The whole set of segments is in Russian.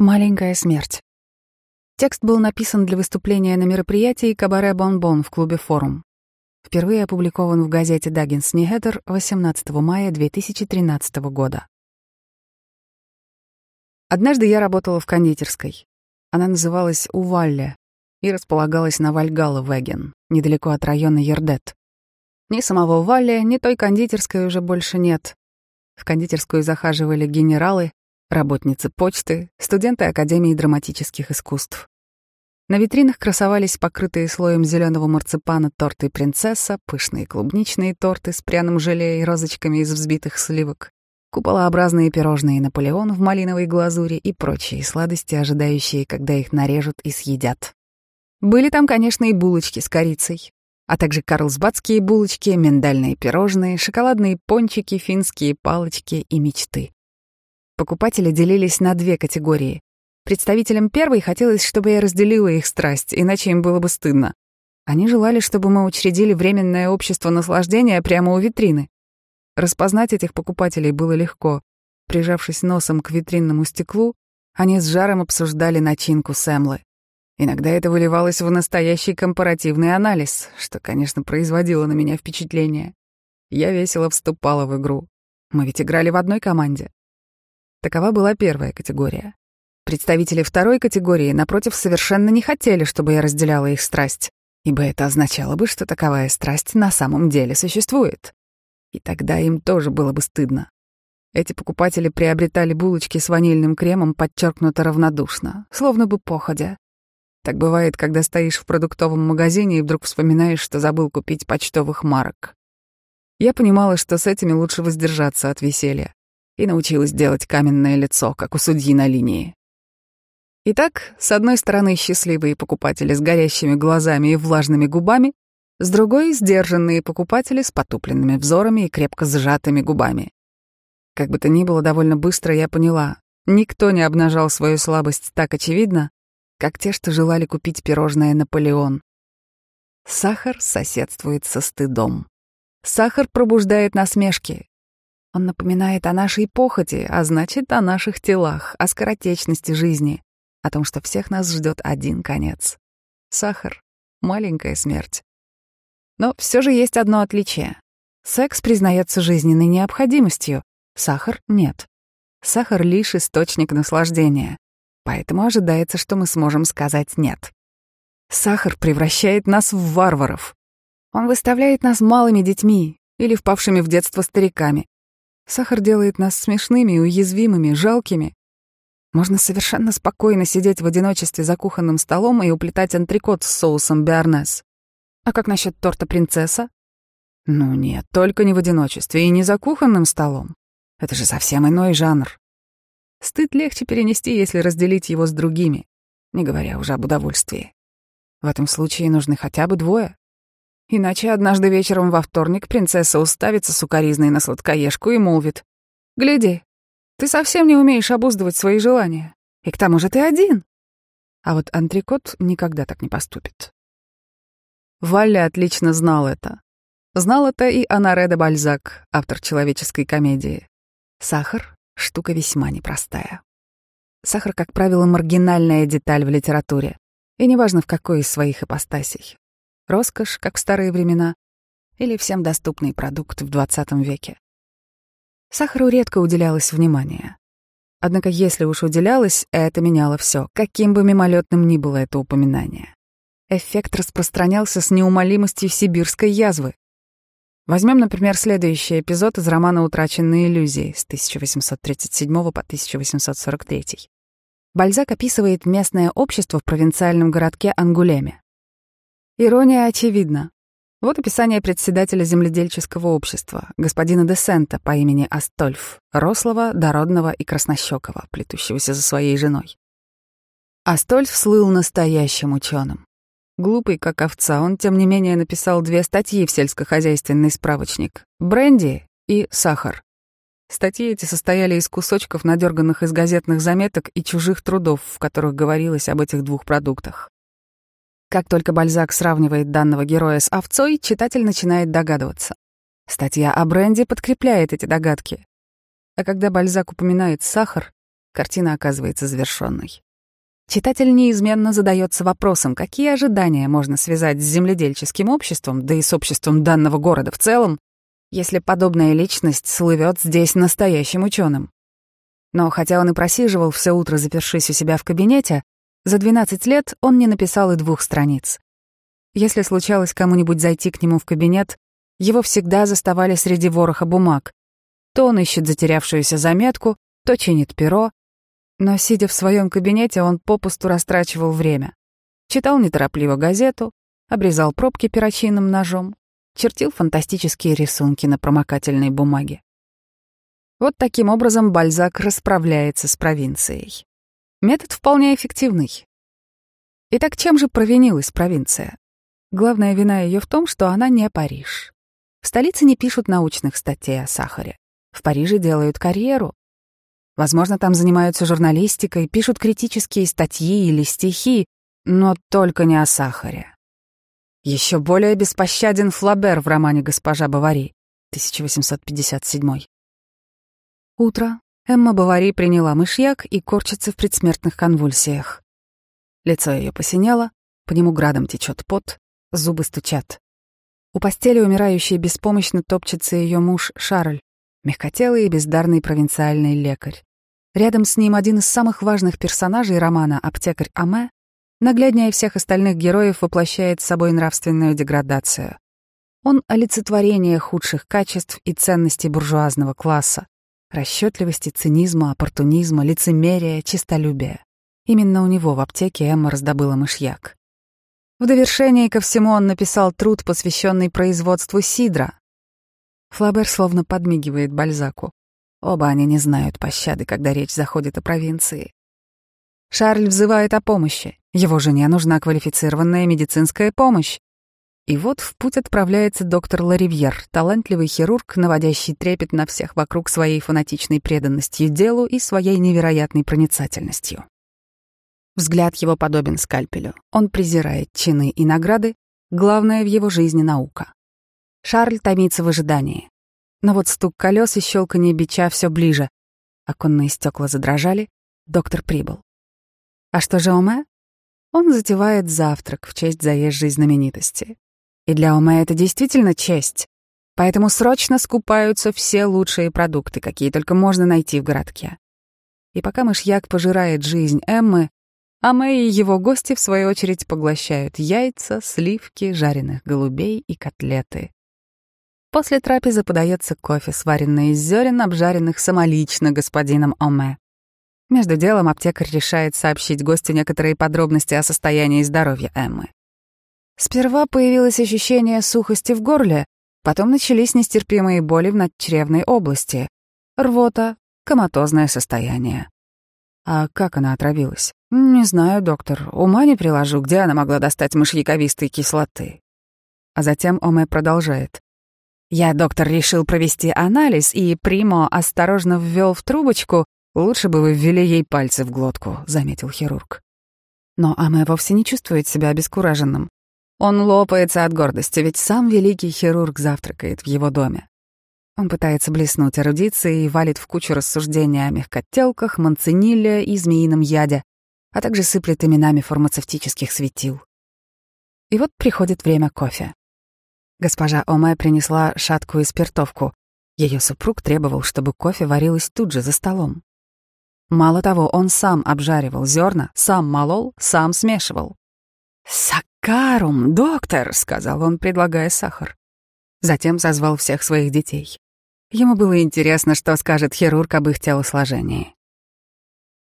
Маленькая смерть. Текст был написан для выступления на мероприятии «Кабаре Бонбон» в клубе «Форум». Впервые опубликован в газете «Даггинс Нигеттер» 18 мая 2013 года. Однажды я работала в кондитерской. Она называлась «Увалле» и располагалась на Вальгала-Веген, недалеко от района Ердет. Ни самого Валли, ни той кондитерской уже больше нет. В кондитерскую захаживали генералы, работницы почты, студенты Академии драматических искусств. На витринах красовались покрытые слоем зеленого марципана торты «Принцесса», пышные клубничные торты с пряным желе и розочками из взбитых сливок, куполообразные пирожные «Наполеон» в малиновой глазури и прочие сладости, ожидающие, когда их нарежут и съедят. Были там, конечно, и булочки с корицей, а также карлсбадские булочки, миндальные пирожные, шоколадные пончики, финские палочки и мечты. Покупатели делились на две категории. Представителям первой хотелось, чтобы я разделила их страсть, иначе им было бы стыдно. Они желали, чтобы мы учредили временное общество наслаждения прямо у витрины. Распознать этих покупателей было легко. Прижавшись носом к витринному стеклу, они с жаром обсуждали начинку Сэмлы. Иногда это выливалось в настоящий компаративный анализ, что, конечно, производило на меня впечатление. Я весело вступала в игру. Мы ведь играли в одной команде. Такова была первая категория. Представители второй категории, напротив, совершенно не хотели, чтобы я разделяла их страсть, ибо это означало бы, что таковая страсть на самом деле существует. И тогда им тоже было бы стыдно. Эти покупатели приобретали булочки с ванильным кремом подчеркнуто равнодушно, словно бы походя. Так бывает, когда стоишь в продуктовом магазине и вдруг вспоминаешь, что забыл купить почтовых марок. Я понимала, что с этими лучше воздержаться от веселья и научилась делать каменное лицо, как у судьи на линии. Итак, с одной стороны счастливые покупатели с горящими глазами и влажными губами, с другой — сдержанные покупатели с потупленными взорами и крепко сжатыми губами. Как бы то ни было, довольно быстро я поняла, никто не обнажал свою слабость так очевидно, как те, что желали купить пирожное «Наполеон». Сахар соседствует со стыдом. Сахар пробуждает насмешки, он напоминает о нашей похоти, а значит, о наших телах, о скоротечности жизни, о том, что всех нас ждет один конец. Сахар — маленькая смерть. Но все же есть одно отличие. Секс признается жизненной необходимостью, сахар — нет. Сахар — лишь источник наслаждения, поэтому ожидается, что мы сможем сказать «нет». Сахар превращает нас в варваров. Он выставляет нас малыми детьми или впавшими в детство стариками, Сахар делает нас смешными, уязвимыми, жалкими. Можно совершенно спокойно сидеть в одиночестве за кухонным столом и уплетать антрикот с соусом биарнес. А как насчет торта принцесса? Ну нет, только не в одиночестве и не за кухонным столом. Это же совсем иной жанр. Стыд легче перенести, если разделить его с другими, не говоря уже об удовольствии. В этом случае нужны хотя бы двое. Иначе однажды вечером во вторник принцесса уставится сукоризной на сладкоежку и молвит. «Гляди, ты совсем не умеешь обуздывать свои желания. И к тому же ты один». А вот антрикот никогда так не поступит. Валя отлично знал это. Знал это и Анаре де Бальзак, автор человеческой комедии. Сахар — штука весьма непростая. Сахар, как правило, маргинальная деталь в литературе, и неважно в какой из своих ипостасей роскошь, как в старые времена, или всем доступный продукт в 20 веке. Сахару редко уделялось внимание. Однако если уж уделялось, это меняло все, каким бы мимолетным ни было это упоминание. Эффект распространялся с неумолимостью сибирской язвы. Возьмем, например, следующий эпизод из романа «Утраченные иллюзии» с 1837 по 1843. Бальзак описывает местное общество в провинциальном городке Ангулеме. Ирония очевидна. Вот описание председателя земледельческого общества, господина Десента по имени Астольф, рослого, дородного и краснощекого, плетущегося за своей женой. Астольф слыл настоящим ученым. Глупый, как овца, он, тем не менее, написал две статьи в сельскохозяйственный справочник «Бренди» и «Сахар». Статьи эти состояли из кусочков, надерганных из газетных заметок и чужих трудов, в которых говорилось об этих двух продуктах. Как только Бальзак сравнивает данного героя с овцой, читатель начинает догадываться. Статья о бренде подкрепляет эти догадки. А когда Бальзак упоминает сахар, картина оказывается завершенной. Читатель неизменно задается вопросом, какие ожидания можно связать с земледельческим обществом, да и с обществом данного города в целом, если подобная личность слывет здесь настоящим ученым. Но хотя он и просиживал все утро, запершись у себя в кабинете, за 12 лет он не написал и двух страниц. Если случалось кому-нибудь зайти к нему в кабинет, его всегда заставали среди вороха бумаг. То он ищет затерявшуюся заметку, то чинит перо, но, сидя в своем кабинете, он попусту растрачивал время. Читал неторопливо газету, обрезал пробки перочинным ножом, чертил фантастические рисунки на промокательной бумаге. Вот таким образом Бальзак расправляется с провинцией. Метод вполне эффективный. Итак, чем же провинилась провинция? Главная вина ее в том, что она не Париж. В столице не пишут научных статей о сахаре. В Париже делают карьеру, Возможно, там занимаются журналистикой, пишут критические статьи или стихи, но только не о сахаре. Еще более беспощаден Флабер в романе «Госпожа Бавари» 1857. Утро. Эмма Бавари приняла мышьяк и корчится в предсмертных конвульсиях. Лицо ее посинело, по нему градом течет пот, зубы стучат. У постели умирающей беспомощно топчется ее муж Шарль, мягкотелый и бездарный провинциальный лекарь. Рядом с ним один из самых важных персонажей романа «Аптекарь Аме», нагляднее всех остальных героев воплощает собой нравственную деградацию. Он — олицетворение худших качеств и ценностей буржуазного класса, расчетливости, цинизма, оппортунизма, лицемерия, честолюбия. Именно у него в аптеке Эмма раздобыла мышьяк. В довершение ко всему он написал труд, посвященный производству сидра. Флабер словно подмигивает Бальзаку. Оба они не знают пощады, когда речь заходит о провинции. Шарль взывает о помощи. Его жене нужна квалифицированная медицинская помощь. И вот в путь отправляется доктор Ларивьер, талантливый хирург, наводящий трепет на всех вокруг своей фанатичной преданностью делу и своей невероятной проницательностью. Взгляд его подобен скальпелю. Он презирает чины и награды, главное в его жизни — наука. Шарль томится в ожидании. Но вот стук колес и щелканье бича все ближе. Оконные стекла задрожали, доктор прибыл. А что же Оме? Он затевает завтрак в честь заезжей знаменитости. И для Оме это действительно честь. Поэтому срочно скупаются все лучшие продукты, какие только можно найти в городке. И пока мышьяк пожирает жизнь Эммы, Аме и его гости, в свою очередь, поглощают яйца, сливки, жареных голубей и котлеты. После трапезы подается кофе, сваренный из зерен, обжаренных самолично господином Оме. Между делом аптекарь решает сообщить гостю некоторые подробности о состоянии здоровья Эммы. Сперва появилось ощущение сухости в горле, потом начались нестерпимые боли в надчревной области, рвота, коматозное состояние. А как она отравилась? Не знаю, доктор, ума не приложу, где она могла достать мышьяковистой кислоты. А затем Оме продолжает. Я, доктор, решил провести анализ, и Примо осторожно ввел в трубочку. Лучше бы вы ввели ей пальцы в глотку, заметил хирург. Но Аме вовсе не чувствует себя обескураженным. Он лопается от гордости, ведь сам великий хирург завтракает в его доме. Он пытается блеснуть эрудицией и валит в кучу рассуждения о мягкотелках, манциниле и змеином яде, а также сыплет именами фармацевтических светил. И вот приходит время кофе. Госпожа Оме принесла шаткую спиртовку. Ее супруг требовал, чтобы кофе варилось тут же за столом. Мало того, он сам обжаривал зерна, сам молол, сам смешивал. «Сакарум, доктор!» — сказал он, предлагая сахар. Затем созвал всех своих детей. Ему было интересно, что скажет хирург об их телосложении.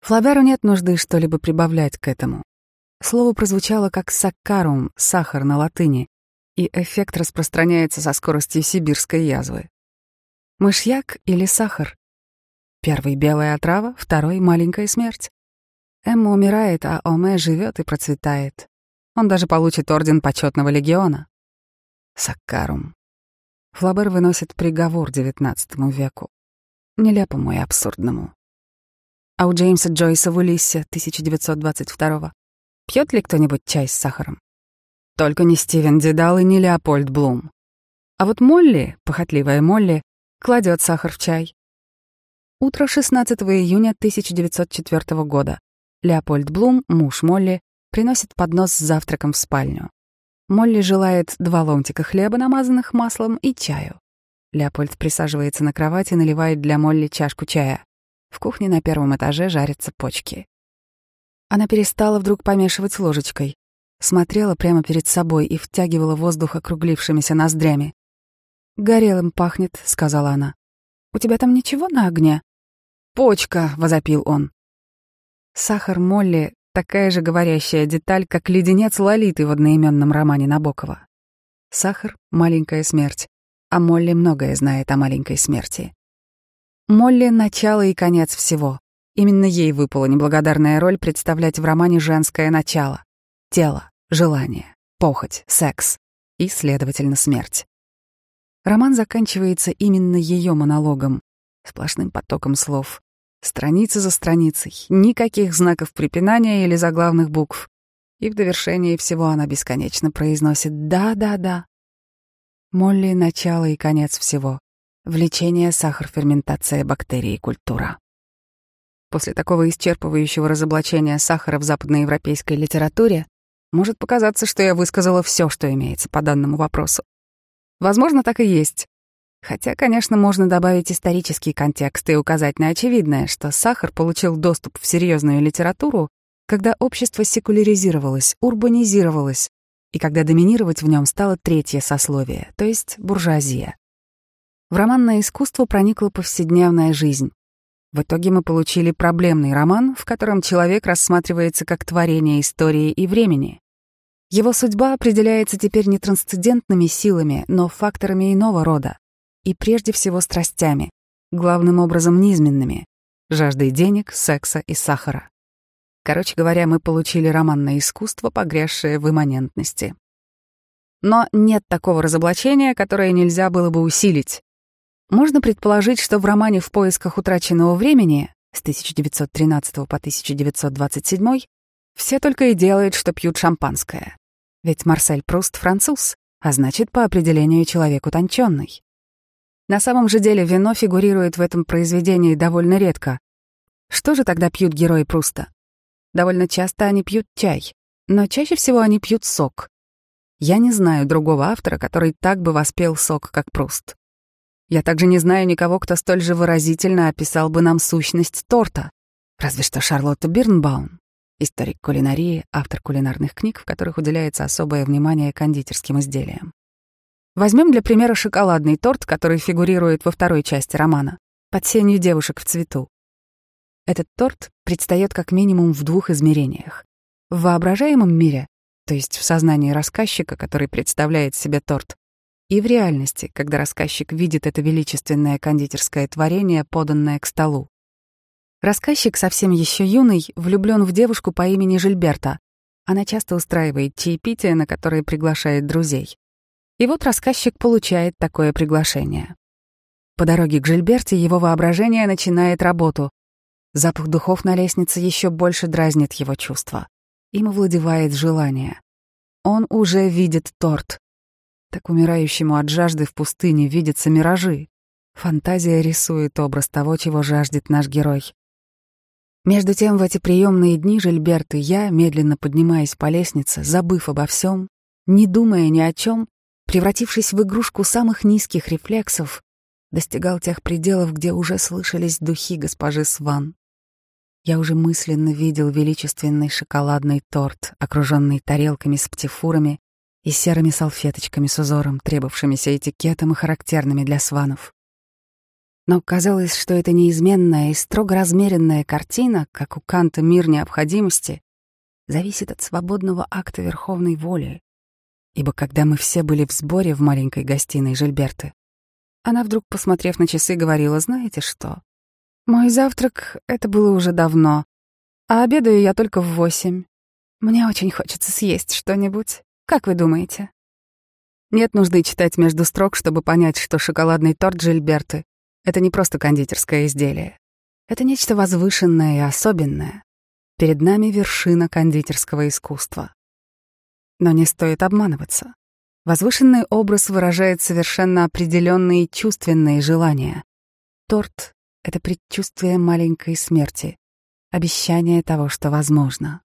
Флаберу нет нужды что-либо прибавлять к этому. Слово прозвучало как «саккарум» — сахар на латыни, и эффект распространяется со скоростью сибирской язвы. Мышьяк или сахар? Первый — белая отрава, второй — маленькая смерть. Эмма умирает, а Оме живет и процветает. Он даже получит орден почетного легиона. Саккарум. Флабер выносит приговор XIX веку. Нелепому и абсурдному. А у Джеймса Джойса в Улиссе 1922 Пьет ли кто-нибудь чай с сахаром? Только не Стивен Дедал и не Леопольд Блум. А вот Молли, похотливая Молли, кладет сахар в чай. Утро 16 июня 1904 года. Леопольд Блум, муж Молли, приносит поднос с завтраком в спальню. Молли желает два ломтика хлеба, намазанных маслом, и чаю. Леопольд присаживается на кровать и наливает для Молли чашку чая. В кухне на первом этаже жарятся почки. Она перестала вдруг помешивать ложечкой, смотрела прямо перед собой и втягивала воздух округлившимися ноздрями. «Горелым пахнет», — сказала она. «У тебя там ничего на огне?» «Почка!» — возопил он. Сахар Молли — такая же говорящая деталь, как леденец Лолиты в одноименном романе Набокова. Сахар — маленькая смерть, а Молли многое знает о маленькой смерти. Молли — начало и конец всего. Именно ей выпала неблагодарная роль представлять в романе женское начало. Тело, желание, похоть, секс и, следовательно, смерть. Роман заканчивается именно ее монологом, сплошным потоком слов. Страница за страницей, никаких знаков препинания или заглавных букв. И в довершении всего она бесконечно произносит «да-да-да». Молли — начало и конец всего. Влечение, сахар, ферментация, бактерии, культура. После такого исчерпывающего разоблачения сахара в западноевропейской литературе может показаться, что я высказала все, что имеется по данному вопросу. Возможно, так и есть. Хотя, конечно, можно добавить исторический контекст и указать на очевидное, что сахар получил доступ в серьезную литературу, когда общество секуляризировалось, урбанизировалось, и когда доминировать в нем стало третье сословие, то есть буржуазия. В романное искусство проникла повседневная жизнь. В итоге мы получили проблемный роман, в котором человек рассматривается как творение истории и времени. Его судьба определяется теперь не трансцендентными силами, но факторами иного рода, и прежде всего страстями, главным образом низменными — жаждой денег, секса и сахара. Короче говоря, мы получили романное искусство, погрязшее в имманентности. Но нет такого разоблачения, которое нельзя было бы усилить. Можно предположить, что в романе «В поисках утраченного времени» с 1913 по 1927 все только и делают, что пьют шампанское. Ведь Марсель Пруст француз, а значит, по определению человек утонченный. На самом же деле вино фигурирует в этом произведении довольно редко. Что же тогда пьют герои Пруста? Довольно часто они пьют чай, но чаще всего они пьют сок. Я не знаю другого автора, который так бы воспел сок, как Пруст. Я также не знаю никого, кто столь же выразительно описал бы нам сущность торта. Разве что Шарлотта Бирнбаум, историк кулинарии, автор кулинарных книг, в которых уделяется особое внимание кондитерским изделиям. Возьмем для примера шоколадный торт, который фигурирует во второй части романа «Под сенью девушек в цвету». Этот торт предстает как минимум в двух измерениях. В воображаемом мире, то есть в сознании рассказчика, который представляет себе торт, и в реальности, когда рассказчик видит это величественное кондитерское творение, поданное к столу. Рассказчик, совсем еще юный, влюблен в девушку по имени Жильберта. Она часто устраивает чаепитие, на которое приглашает друзей. И вот рассказчик получает такое приглашение. По дороге к Жильберте его воображение начинает работу. Запах духов на лестнице еще больше дразнит его чувства. Им овладевает желание. Он уже видит торт. Так умирающему от жажды в пустыне видятся миражи. Фантазия рисует образ того, чего жаждет наш герой. Между тем, в эти приемные дни Жильберт и я, медленно поднимаясь по лестнице, забыв обо всем, не думая ни о чем, превратившись в игрушку самых низких рефлексов, достигал тех пределов, где уже слышались духи госпожи Сван. Я уже мысленно видел величественный шоколадный торт, окруженный тарелками с птифурами и серыми салфеточками с узором, требовавшимися этикетом и характерными для сванов. Но казалось, что эта неизменная и строго размеренная картина, как у Канта «Мир необходимости», зависит от свободного акта верховной воли, ибо когда мы все были в сборе в маленькой гостиной Жильберты, она вдруг, посмотрев на часы, говорила, знаете что? Мой завтрак — это было уже давно, а обедаю я только в восемь. Мне очень хочется съесть что-нибудь. Как вы думаете? Нет нужды читать между строк, чтобы понять, что шоколадный торт Жильберты — это не просто кондитерское изделие. Это нечто возвышенное и особенное. Перед нами вершина кондитерского искусства. Но не стоит обманываться. Возвышенный образ выражает совершенно определенные чувственные желания. Торт это предчувствие маленькой смерти, обещание того, что возможно.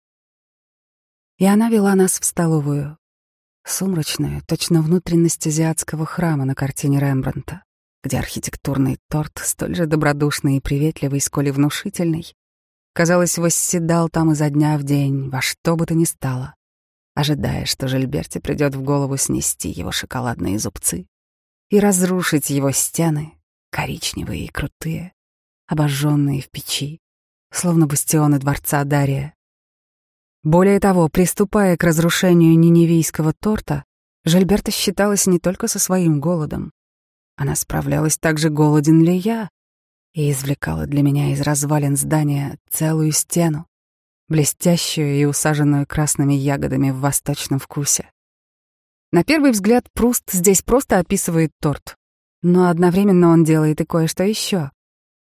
И она вела нас в столовую, сумрачную, точно внутренность азиатского храма на картине Рембрандта, где архитектурный торт, столь же добродушный и приветливый, сколь и внушительный, казалось, восседал там изо дня в день, во что бы то ни стало, ожидая, что Жильберте придет в голову снести его шоколадные зубцы и разрушить его стены, коричневые и крутые, обожженные в печи, словно бастионы дворца Дария. Более того, приступая к разрушению ниневийского торта, Жильберта считалась не только со своим голодом. Она справлялась также, голоден ли я, и извлекала для меня из развалин здания целую стену, блестящую и усаженную красными ягодами в восточном вкусе. На первый взгляд Пруст здесь просто описывает торт, но одновременно он делает и кое-что еще.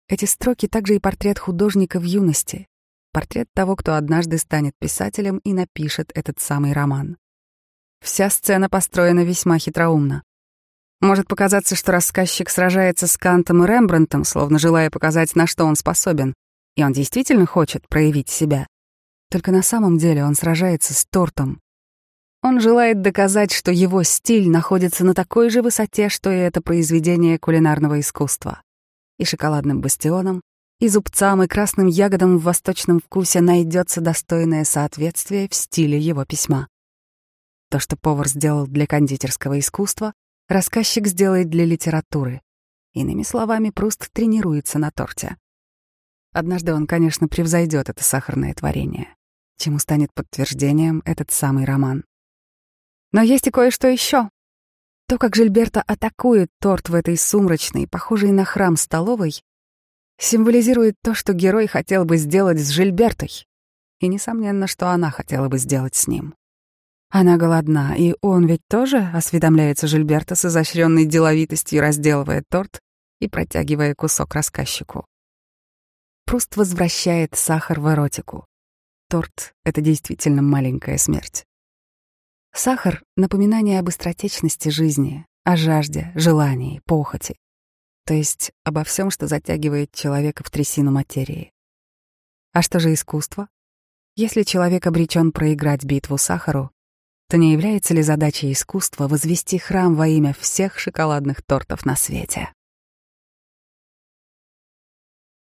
Эти строки также и портрет художника в юности, портрет того, кто однажды станет писателем и напишет этот самый роман. Вся сцена построена весьма хитроумно. Может показаться, что рассказчик сражается с Кантом и Рембрандтом, словно желая показать, на что он способен, и он действительно хочет проявить себя. Только на самом деле он сражается с тортом. Он желает доказать, что его стиль находится на такой же высоте, что и это произведение кулинарного искусства и шоколадным бастионам, и зубцам, и красным ягодам в восточном вкусе найдется достойное соответствие в стиле его письма. То, что повар сделал для кондитерского искусства, рассказчик сделает для литературы. Иными словами, Пруст тренируется на торте. Однажды он, конечно, превзойдет это сахарное творение, чему станет подтверждением этот самый роман. Но есть и кое-что еще. То, как Жильберта атакует торт в этой сумрачной, похожей на храм столовой, символизирует то, что герой хотел бы сделать с Жильбертой. И несомненно, что она хотела бы сделать с ним. Она голодна, и он ведь тоже, осведомляется Жильберта с изощренной деловитостью, разделывая торт и протягивая кусок рассказчику. Пруст возвращает сахар в эротику. Торт — это действительно маленькая смерть. Сахар — напоминание об быстротечности жизни, о жажде, желании, похоти. То есть обо всем, что затягивает человека в трясину материи. А что же искусство? Если человек обречен проиграть битву сахару, то не является ли задачей искусства возвести храм во имя всех шоколадных тортов на свете?